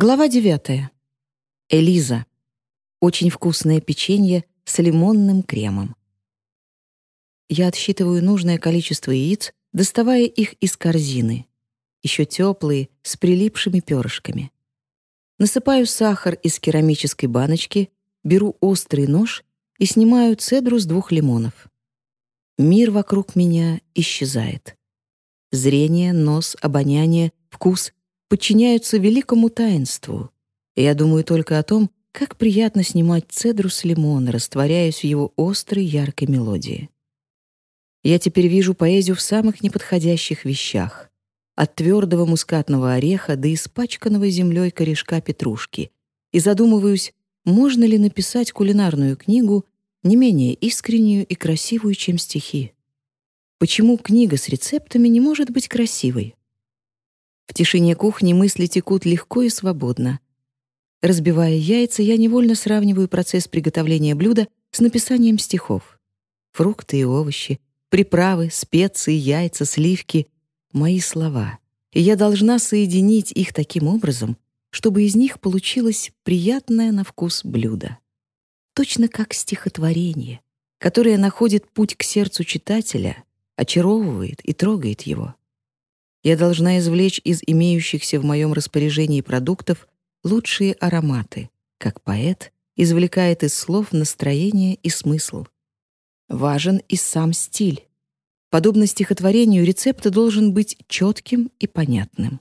Глава 9. Элиза. Очень вкусное печенье с лимонным кремом. Я отсчитываю нужное количество яиц, доставая их из корзины. Еще теплые, с прилипшими перышками. Насыпаю сахар из керамической баночки, беру острый нож и снимаю цедру с двух лимонов. Мир вокруг меня исчезает. Зрение, нос, обоняние, вкус подчиняются великому таинству. Я думаю только о том, как приятно снимать цедру с лимона, растворяясь в его острой яркой мелодии. Я теперь вижу поэзию в самых неподходящих вещах. От твердого мускатного ореха до испачканного землей корешка петрушки. И задумываюсь, можно ли написать кулинарную книгу не менее искреннюю и красивую, чем стихи. Почему книга с рецептами не может быть красивой? В тишине кухни мысли текут легко и свободно. Разбивая яйца, я невольно сравниваю процесс приготовления блюда с написанием стихов. Фрукты и овощи, приправы, специи, яйца, сливки — мои слова. И я должна соединить их таким образом, чтобы из них получилось приятное на вкус блюдо точно как стихотворение, которое находит путь к сердцу читателя, очаровывает и трогает его. Я должна извлечь из имеющихся в моем распоряжении продуктов лучшие ароматы, как поэт извлекает из слов настроение и смысл. Важен и сам стиль. Подобно стихотворению, рецепт должен быть четким и понятным.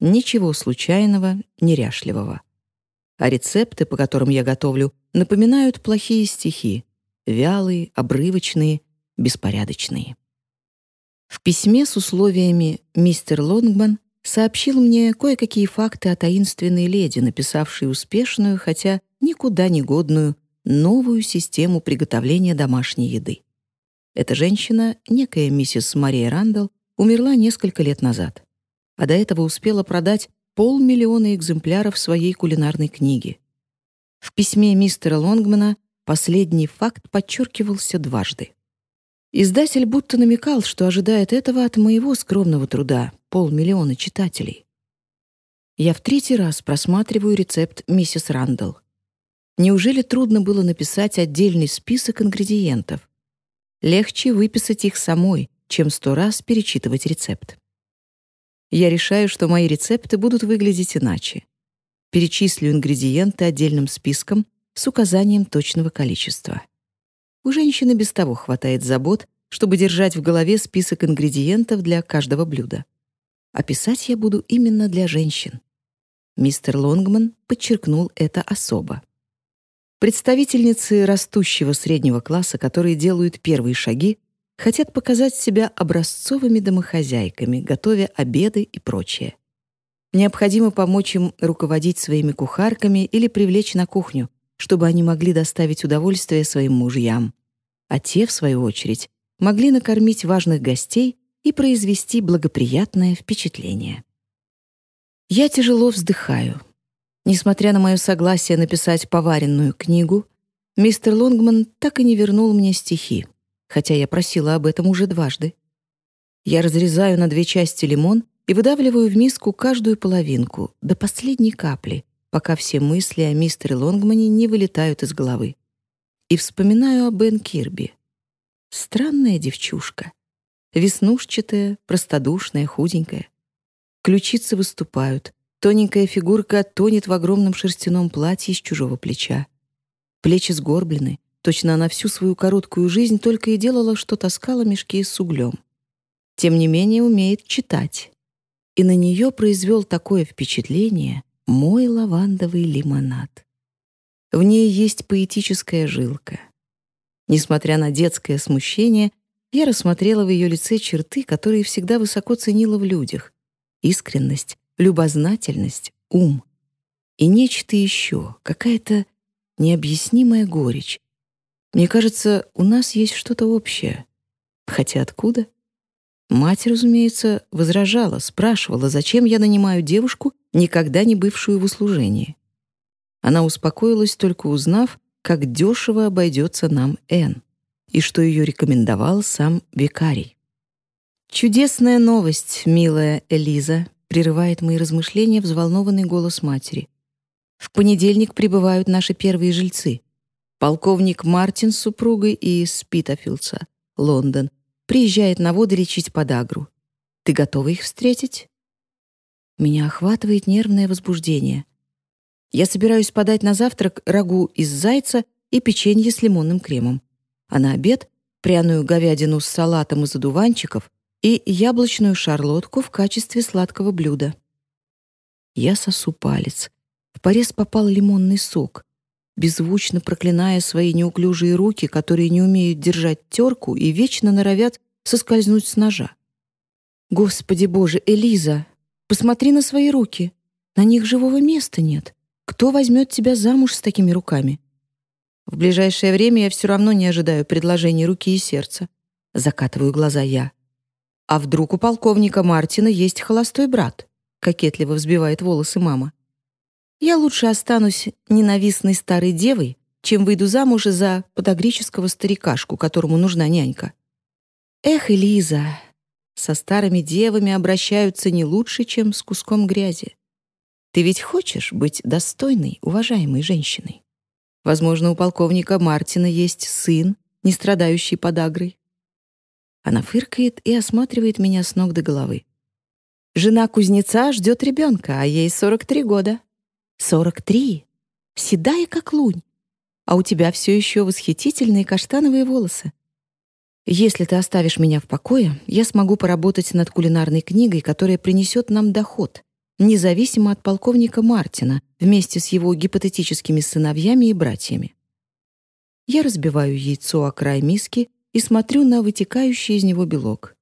Ничего случайного, неряшливого а рецепты, по которым я готовлю, напоминают плохие стихи, вялые, обрывочные, беспорядочные. В письме с условиями мистер Лонгман сообщил мне кое-какие факты о таинственной леди, написавшей успешную, хотя никуда не годную, новую систему приготовления домашней еды. Эта женщина, некая миссис Мария Рандall, умерла несколько лет назад, а до этого успела продать полмиллиона экземпляров своей кулинарной книги. В письме мистера Лонгмана последний факт подчеркивался дважды. Издатель будто намекал, что ожидает этого от моего скромного труда — полмиллиона читателей. Я в третий раз просматриваю рецепт миссис Рандall. Неужели трудно было написать отдельный список ингредиентов? Легче выписать их самой, чем сто раз перечитывать рецепт я решаю, что мои рецепты будут выглядеть иначе. Перечислю ингредиенты отдельным списком с указанием точного количества. У женщины без того хватает забот, чтобы держать в голове список ингредиентов для каждого блюда. Описать я буду именно для женщин. Мистер Лонгман подчеркнул это особо. Представительницы растущего среднего класса, которые делают первые шаги, хотят показать себя образцовыми домохозяйками, готовя обеды и прочее. Необходимо помочь им руководить своими кухарками или привлечь на кухню, чтобы они могли доставить удовольствие своим мужьям. А те, в свою очередь, могли накормить важных гостей и произвести благоприятное впечатление. Я тяжело вздыхаю. Несмотря на мое согласие написать поваренную книгу, мистер Лонгман так и не вернул мне стихи хотя я просила об этом уже дважды. Я разрезаю на две части лимон и выдавливаю в миску каждую половинку, до последней капли, пока все мысли о мистере Лонгмане не вылетают из головы. И вспоминаю о Бен Кирби. Странная девчушка. Веснушчатая, простодушная, худенькая. Ключицы выступают, тоненькая фигурка тонет в огромном шерстяном платье с чужого плеча. Плечи сгорблены, Точно она всю свою короткую жизнь только и делала, что таскала мешки с углем. Тем не менее умеет читать. И на нее произвел такое впечатление мой лавандовый лимонад. В ней есть поэтическая жилка. Несмотря на детское смущение, я рассмотрела в ее лице черты, которые всегда высоко ценила в людях. Искренность, любознательность, ум. И нечто еще, какая-то необъяснимая горечь, мне кажется, у нас есть что-то общее. Хотя откуда? Мать, разумеется, возражала, спрашивала, зачем я нанимаю девушку, никогда не бывшую в услужении. Она успокоилась, только узнав, как дешево обойдется нам Энн, и что ее рекомендовал сам викарий. «Чудесная новость, милая Элиза», — прерывает мои размышления взволнованный голос матери. В понедельник прибывают наши первые жильцы. Полковник Мартин с супругой из Питофилдса, Лондон, приезжает на воды лечить подагру. Ты готова их встретить? Меня охватывает нервное возбуждение. Я собираюсь подать на завтрак рагу из зайца и печенье с лимонным кремом. А на обед — пряную говядину с салатом из одуванчиков и яблочную шарлотку в качестве сладкого блюда. Я сосу палец. В порез попал лимонный сок. Беззвучно проклиная свои неуклюжие руки, которые не умеют держать терку и вечно норовят соскользнуть с ножа. «Господи боже, Элиза, посмотри на свои руки. На них живого места нет. Кто возьмет тебя замуж с такими руками?» В ближайшее время я все равно не ожидаю предложений руки и сердца. Закатываю глаза я. А вдруг у полковника Мартина есть холостой брат? Кокетливо взбивает волосы мама. Я лучше останусь ненавистной старой девой, чем выйду замуж за подогреческого старикашку, которому нужна нянька. Эх, Элиза, со старыми девами обращаются не лучше, чем с куском грязи. Ты ведь хочешь быть достойной, уважаемой женщиной? Возможно, у полковника Мартина есть сын, не страдающий подагрой. Она фыркает и осматривает меня с ног до головы. Жена кузнеца ждет ребенка, а ей 43 года. 43? Седая, как лунь. А у тебя все еще восхитительные каштановые волосы. Если ты оставишь меня в покое, я смогу поработать над кулинарной книгой, которая принесет нам доход, независимо от полковника Мартина, вместе с его гипотетическими сыновьями и братьями. Я разбиваю яйцо о край миски и смотрю на вытекающий из него белок.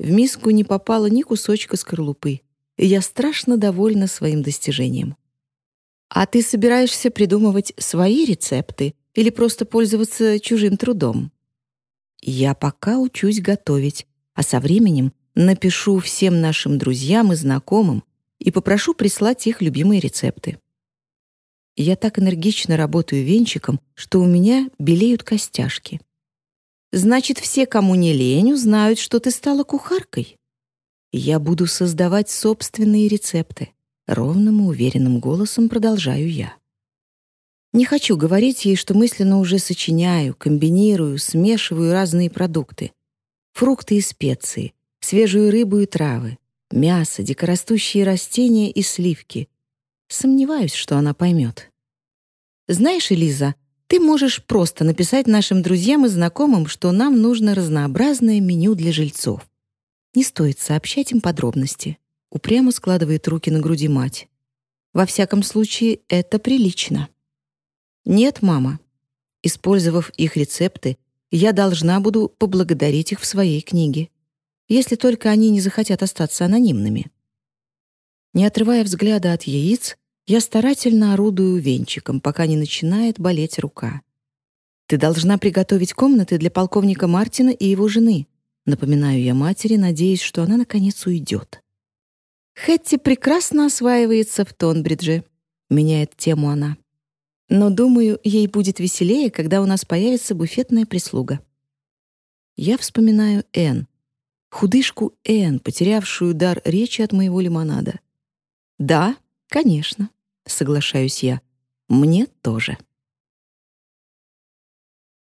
В миску не попало ни кусочка скорлупы, и я страшно довольна своим достижением. А ты собираешься придумывать свои рецепты или просто пользоваться чужим трудом? Я пока учусь готовить, а со временем напишу всем нашим друзьям и знакомым и попрошу прислать их любимые рецепты. Я так энергично работаю венчиком, что у меня белеют костяшки. Значит, все, кому не лень, узнают, что ты стала кухаркой. Я буду создавать собственные рецепты. Ровным и уверенным голосом продолжаю я. Не хочу говорить ей, что мысленно уже сочиняю, комбинирую, смешиваю разные продукты. Фрукты и специи, свежую рыбу и травы, мясо, дикорастущие растения и сливки. Сомневаюсь, что она поймет. Знаешь, Элиза, ты можешь просто написать нашим друзьям и знакомым, что нам нужно разнообразное меню для жильцов. Не стоит сообщать им подробности. Упрямо складывает руки на груди мать. Во всяком случае, это прилично. Нет, мама. Использовав их рецепты, я должна буду поблагодарить их в своей книге. Если только они не захотят остаться анонимными. Не отрывая взгляда от яиц, я старательно орудую венчиком, пока не начинает болеть рука. Ты должна приготовить комнаты для полковника Мартина и его жены. Напоминаю я матери, надеясь, что она наконец уйдет. Хэтти прекрасно осваивается в Тонбридже. Меняет тему она. Но, думаю, ей будет веселее, когда у нас появится буфетная прислуга. Я вспоминаю Энн, худышку Энн, потерявшую дар речи от моего лимонада. «Да, конечно», — соглашаюсь я, — «мне тоже».